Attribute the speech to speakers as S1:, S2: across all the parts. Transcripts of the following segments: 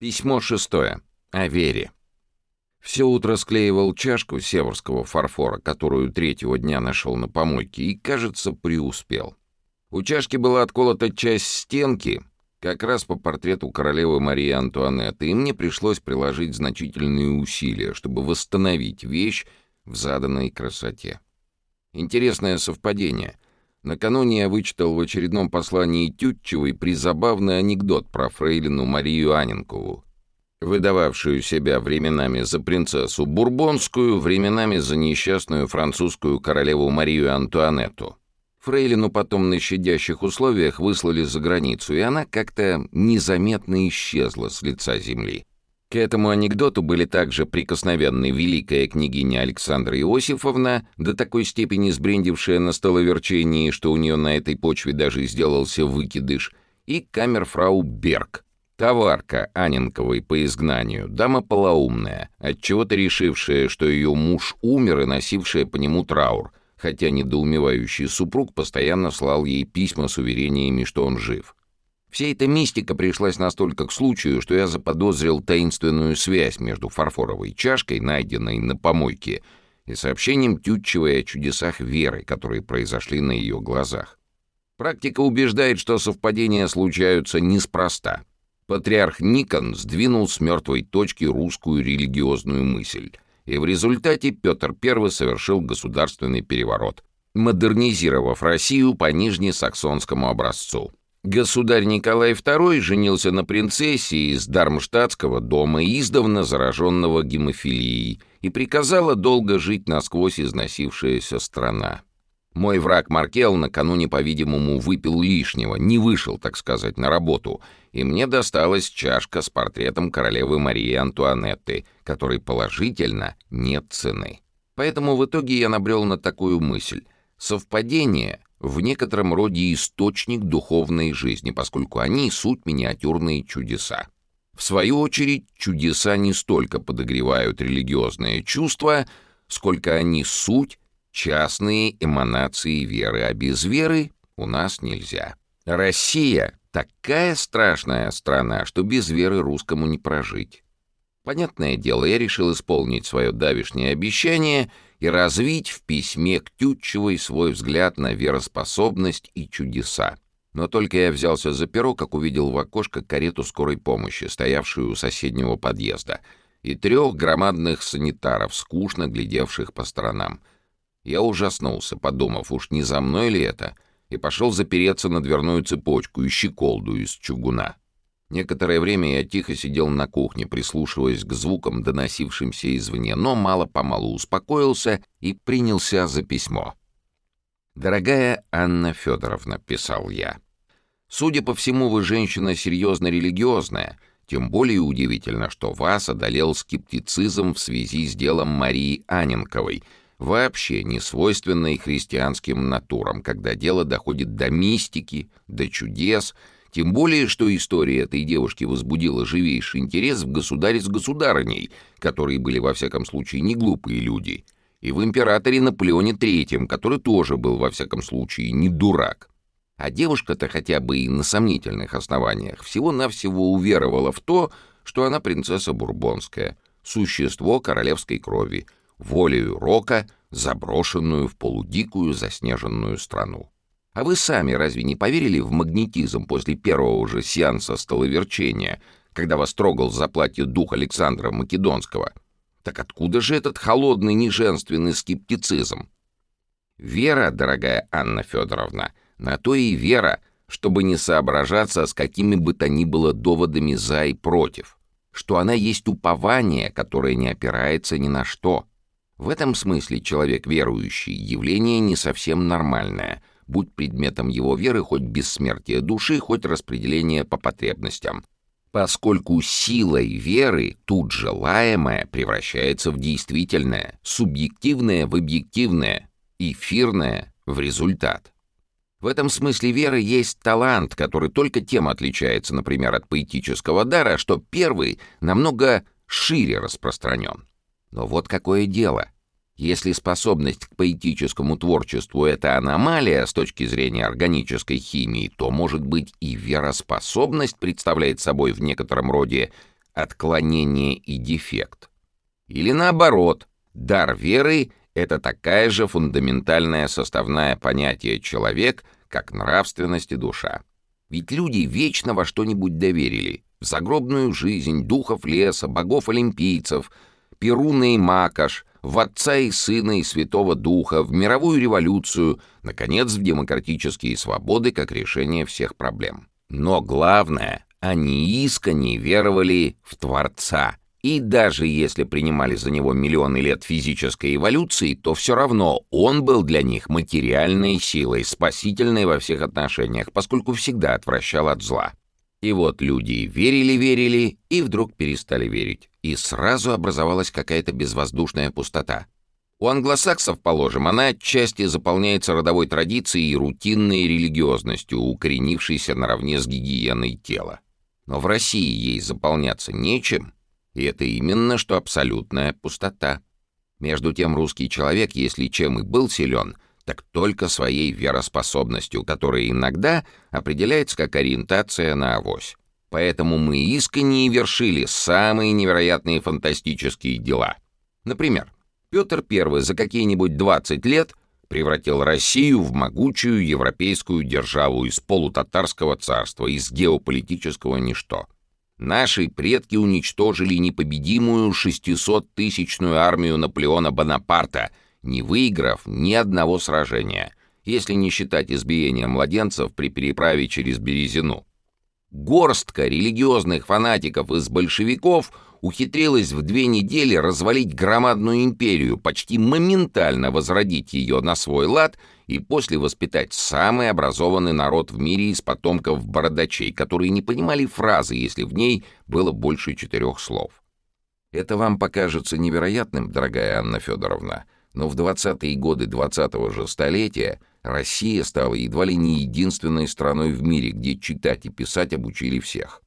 S1: Письмо шестое. О вере. Все утро склеивал чашку северского фарфора, которую третьего дня нашел на помойке, и, кажется, преуспел. У чашки была отколота часть стенки, как раз по портрету королевы Марии Антуанетты, и мне пришлось приложить значительные усилия, чтобы восстановить вещь в заданной красоте. Интересное совпадение. Накануне я вычитал в очередном послании Тютчевой призабавный анекдот про фрейлину Марию Аненкову, выдававшую себя временами за принцессу Бурбонскую, временами за несчастную французскую королеву Марию Антуанетту. Фрейлину потом на щадящих условиях выслали за границу, и она как-то незаметно исчезла с лица земли. К этому анекдоту были также прикосновенны великая княгиня Александра Иосифовна, до такой степени сбрендившая на столоверчении, что у нее на этой почве даже сделался выкидыш, и камерфрау Берг, Товарка Аненковой по изгнанию, дама полоумная, отчего-то решившая, что ее муж умер и носившая по нему траур, хотя недоумевающий супруг постоянно слал ей письма с уверениями, что он жив. Вся эта мистика пришлась настолько к случаю, что я заподозрил таинственную связь между фарфоровой чашкой, найденной на помойке, и сообщением Тютчевой о чудесах веры, которые произошли на ее глазах. Практика убеждает, что совпадения случаются неспроста — Патриарх Никон сдвинул с мертвой точки русскую религиозную мысль, и в результате Петр I совершил государственный переворот, модернизировав Россию по нижнесаксонскому образцу. Государь Николай II женился на принцессе из Дармштадтского дома, издавна зараженного гемофилией, и приказала долго жить насквозь износившаяся страна. Мой враг Маркел накануне, по-видимому, выпил лишнего, не вышел, так сказать, на работу, и мне досталась чашка с портретом королевы Марии Антуанетты, которой положительно нет цены. Поэтому в итоге я набрел на такую мысль. Совпадение в некотором роде источник духовной жизни, поскольку они — суть миниатюрные чудеса. В свою очередь, чудеса не столько подогревают религиозные чувства, сколько они суть частные эманации веры, а без веры у нас нельзя. Россия — такая страшная страна, что без веры русскому не прожить. Понятное дело, я решил исполнить свое давишнее обещание и развить в письме к Тютчевой свой взгляд на вероспособность и чудеса. Но только я взялся за перо, как увидел в окошко карету скорой помощи, стоявшую у соседнего подъезда, и трех громадных санитаров, скучно глядевших по сторонам — я ужаснулся, подумав, уж не за мной ли это, и пошел запереться на дверную цепочку и щеколду из чугуна. Некоторое время я тихо сидел на кухне, прислушиваясь к звукам, доносившимся извне, но мало-помалу успокоился и принялся за письмо. «Дорогая Анна Федоровна», — писал я, — «судя по всему, вы женщина серьезно религиозная, тем более удивительно, что вас одолел скептицизм в связи с делом Марии Аненковой — вообще не свойственной христианским натурам, когда дело доходит до мистики, до чудес, тем более, что история этой девушки возбудила живейший интерес в государе с государыней, которые были, во всяком случае, не глупые люди, и в императоре Наполеоне III, который тоже был, во всяком случае, не дурак. А девушка-то хотя бы и на сомнительных основаниях всего-навсего уверовала в то, что она принцесса Бурбонская, существо королевской крови — волею рока, заброшенную в полудикую заснеженную страну. А вы сами разве не поверили в магнетизм после первого же сеанса столоверчения, когда вас трогал за платье дух Александра Македонского? Так откуда же этот холодный неженственный скептицизм? Вера, дорогая Анна Федоровна, на то и вера, чтобы не соображаться с какими бы то ни было доводами за и против, что она есть упование, которое не опирается ни на что — в этом смысле человек верующий — явление не совсем нормальное, будь предметом его веры хоть бессмертие души, хоть распределение по потребностям. Поскольку силой веры тут желаемое превращается в действительное, субъективное в объективное, эфирное в результат. В этом смысле веры есть талант, который только тем отличается, например, от поэтического дара, что первый намного шире распространен. Но вот какое дело. Если способность к поэтическому творчеству — это аномалия с точки зрения органической химии, то, может быть, и вероспособность представляет собой в некотором роде отклонение и дефект. Или наоборот, дар веры — это такая же фундаментальная составная понятие человек, как нравственность и душа. Ведь люди вечно во что-нибудь доверили. В загробную жизнь, духов леса, богов-олимпийцев, Перуна и Макаш, в Отца и Сына и Святого Духа, в мировую революцию, наконец, в демократические свободы как решение всех проблем. Но главное, они искренне веровали в Творца. И даже если принимали за него миллионы лет физической эволюции, то все равно он был для них материальной силой, спасительной во всех отношениях, поскольку всегда отвращал от зла. И вот люди верили-верили и вдруг перестали верить. И сразу образовалась какая-то безвоздушная пустота. У англосаксов, положим, она отчасти заполняется родовой традицией и рутинной религиозностью, укоренившейся наравне с гигиеной тела. Но в России ей заполняться нечем, и это именно что абсолютная пустота. Между тем русский человек, если чем и был силен, так только своей вероспособностью, которая иногда определяется как ориентация на авось. Поэтому мы искренне вершили самые невероятные фантастические дела. Например, Петр I за какие-нибудь 20 лет превратил Россию в могучую европейскую державу из полутатарского царства, из геополитического ничто. Наши предки уничтожили непобедимую 600-тысячную армию Наполеона Бонапарта, не выиграв ни одного сражения, если не считать избиения младенцев при переправе через Березину. Горстка религиозных фанатиков из большевиков ухитрилась в две недели развалить громадную империю, почти моментально возродить ее на свой лад и после воспитать самый образованный народ в мире из потомков бородачей, которые не понимали фразы, если в ней было больше четырех слов. Это вам покажется невероятным, дорогая Анна Федоровна, но в 20-е годы 20-го же столетия Россия стала едва ли не единственной страной в мире, где читать и писать обучили всех.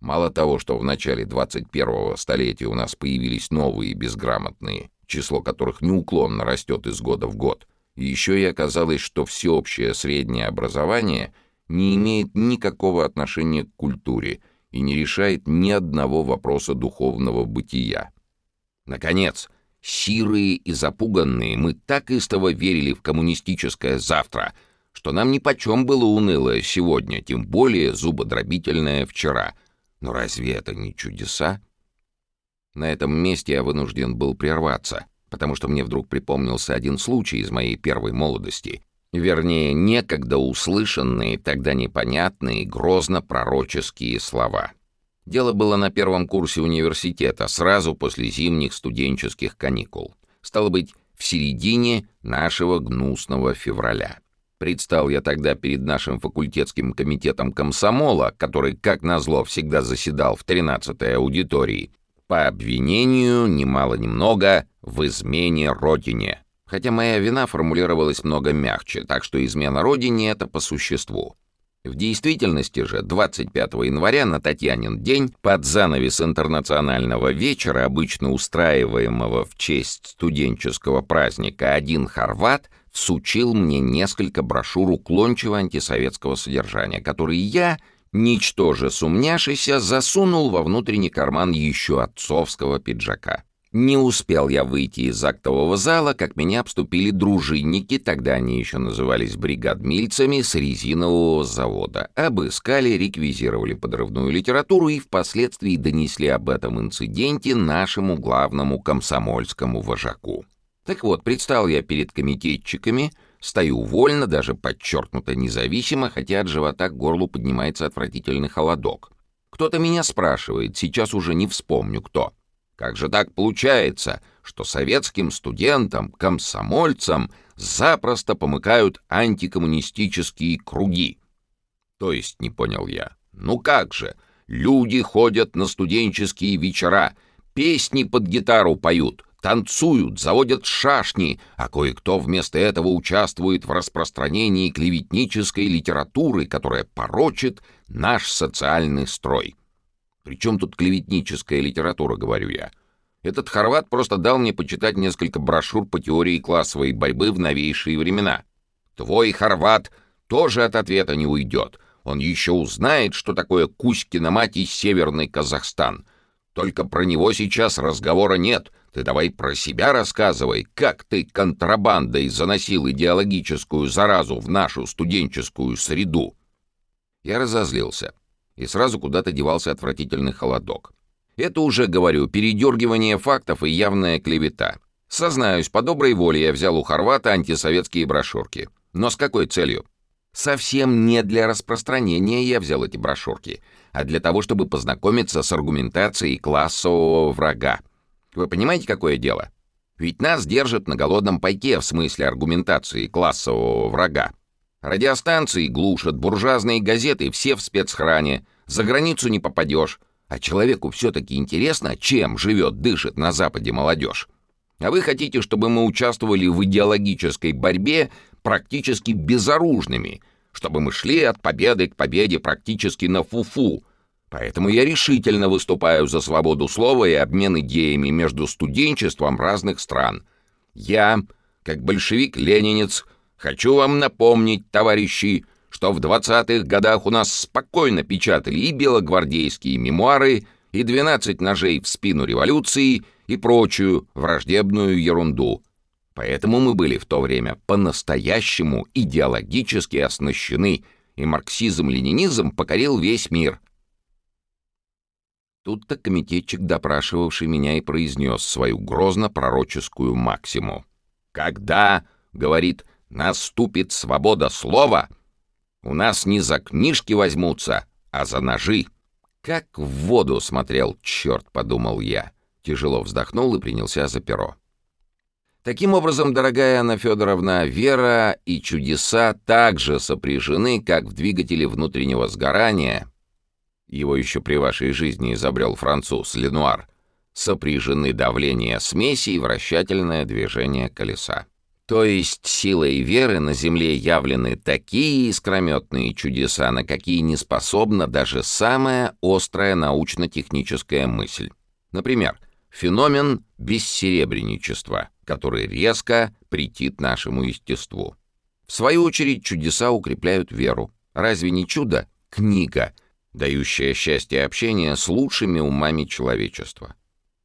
S1: Мало того, что в начале 21-го столетия у нас появились новые безграмотные, число которых неуклонно растет из года в год, еще и оказалось, что всеобщее среднее образование не имеет никакого отношения к культуре и не решает ни одного вопроса духовного бытия. Наконец, Сирые и запуганные, мы так истово верили в коммунистическое завтра, что нам нипочем было унылое сегодня, тем более зубодробительное вчера. Но разве это не чудеса? На этом месте я вынужден был прерваться, потому что мне вдруг припомнился один случай из моей первой молодости, вернее, некогда услышанные, тогда непонятные, грозно-пророческие слова — Дело было на первом курсе университета, сразу после зимних студенческих каникул. Стало быть, в середине нашего гнусного февраля. Предстал я тогда перед нашим факультетским комитетом комсомола, который, как назло, всегда заседал в 13-й аудитории, по обвинению, немало-немного, в измене Родине. Хотя моя вина формулировалась много мягче, так что измена Родине — это по существу. В действительности же 25 января на Татьянин день под занавес интернационального вечера, обычно устраиваемого в честь студенческого праздника, один хорват всучил мне несколько брошюр уклончиво антисоветского содержания, которые я, ничтоже сумняшися, засунул во внутренний карман еще отцовского пиджака. Не успел я выйти из актового зала, как меня обступили дружинники, тогда они еще назывались бригадмильцами с резинового завода. Обыскали, реквизировали подрывную литературу и впоследствии донесли об этом инциденте нашему главному комсомольскому вожаку. Так вот, предстал я перед комитетчиками, стою вольно, даже подчеркнуто независимо, хотя от живота к горлу поднимается отвратительный холодок. Кто-то меня спрашивает, сейчас уже не вспомню кто — как же так получается, что советским студентам, комсомольцам запросто помыкают антикоммунистические круги? То есть, не понял я, ну как же, люди ходят на студенческие вечера, песни под гитару поют, танцуют, заводят шашни, а кое-кто вместо этого участвует в распространении клеветнической литературы, которая порочит наш социальный строй. Причем тут клеветническая литература, говорю я. Этот хорват просто дал мне почитать несколько брошюр по теории классовой борьбы в новейшие времена. Твой хорват тоже от ответа не уйдет. Он еще узнает, что такое Кузькина мать и Северный Казахстан. Только про него сейчас разговора нет. Ты давай про себя рассказывай, как ты контрабандой заносил идеологическую заразу в нашу студенческую среду. Я разозлился, и сразу куда-то девался отвратительный холодок. Это уже, говорю, передергивание фактов и явная клевета. Сознаюсь, по доброй воле я взял у Хорвата антисоветские брошюрки. Но с какой целью? Совсем не для распространения я взял эти брошюрки, а для того, чтобы познакомиться с аргументацией классового врага. Вы понимаете, какое дело? Ведь нас держат на голодном пайке в смысле аргументации классового врага. Радиостанции глушат, буржуазные газеты все в спецхране, за границу не попадешь, а человеку все-таки интересно, чем живет, дышит на Западе молодежь. А вы хотите, чтобы мы участвовали в идеологической борьбе практически безоружными, чтобы мы шли от победы к победе практически на фуфу. -фу. Поэтому я решительно выступаю за свободу слова и обмен идеями между студенчеством разных стран. Я, как большевик-ленинец, хочу вам напомнить, товарищи, что в 20-х годах у нас спокойно печатали и белогвардейские мемуары, и «12 ножей в спину революции», и прочую враждебную ерунду. Поэтому мы были в то время по-настоящему идеологически оснащены, и марксизм-ленинизм покорил весь мир. Тут-то комитетчик, допрашивавший меня, и произнес свою грозно-пророческую максиму. «Когда, — говорит, — наступит свобода слова, у нас не за книжки возьмутся, а за ножи». «Как в воду смотрел черт», — подумал я. Тяжело вздохнул и принялся за перо. Таким образом, дорогая Анна Федоровна, вера и чудеса также сопряжены, как в двигателе внутреннего сгорания, его еще при вашей жизни изобрел француз Ленуар, сопряжены давление смеси и вращательное движение колеса. То есть силой веры на Земле явлены такие искрометные чудеса, на какие не способна даже самая острая научно-техническая мысль. Например, феномен бессеребреничества — который резко претит нашему естеству. В свою очередь чудеса укрепляют веру. Разве не чудо? Книга, дающая счастье общения с лучшими умами человечества.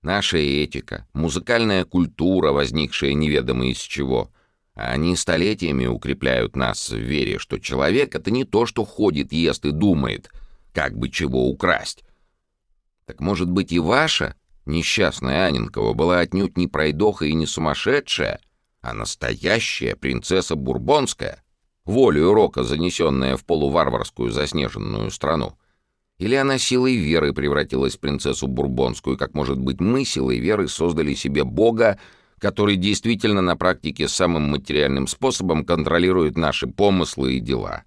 S1: Наша этика, музыкальная культура, возникшая неведомо из чего, они столетиями укрепляют нас в вере, что человек — это не то, что ходит, ест и думает, как бы чего украсть. Так может быть и ваша Несчастная Анинкова была отнюдь не пройдоха и не сумасшедшая, а настоящая принцесса Бурбонская, волею рока занесенная в полуварварскую заснеженную страну. Или она силой веры превратилась в принцессу Бурбонскую, как, может быть, мы силой веры создали себе бога, который действительно на практике самым материальным способом контролирует наши помыслы и дела.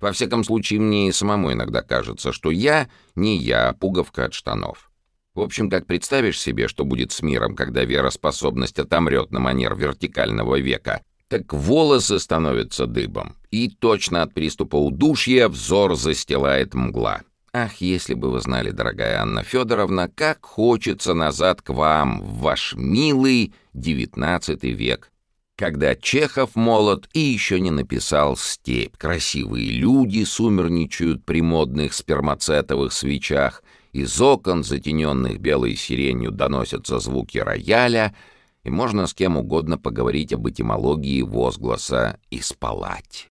S1: Во всяком случае, мне и самому иногда кажется, что я не я, а пуговка от штанов. В общем, как представишь себе, что будет с миром, когда вероспособность отомрет на манер вертикального века, так волосы становятся дыбом, и точно от приступа удушья взор застилает мгла. Ах, если бы вы знали, дорогая Анна Федоровна, как хочется назад к вам, в ваш милый девятнадцатый век, когда Чехов молод и еще не написал «Степь». Красивые люди сумерничают при модных спермацетовых свечах, из окон, затененных белой сиренью, доносятся звуки рояля, и можно с кем угодно поговорить об этимологии возгласа «испалать».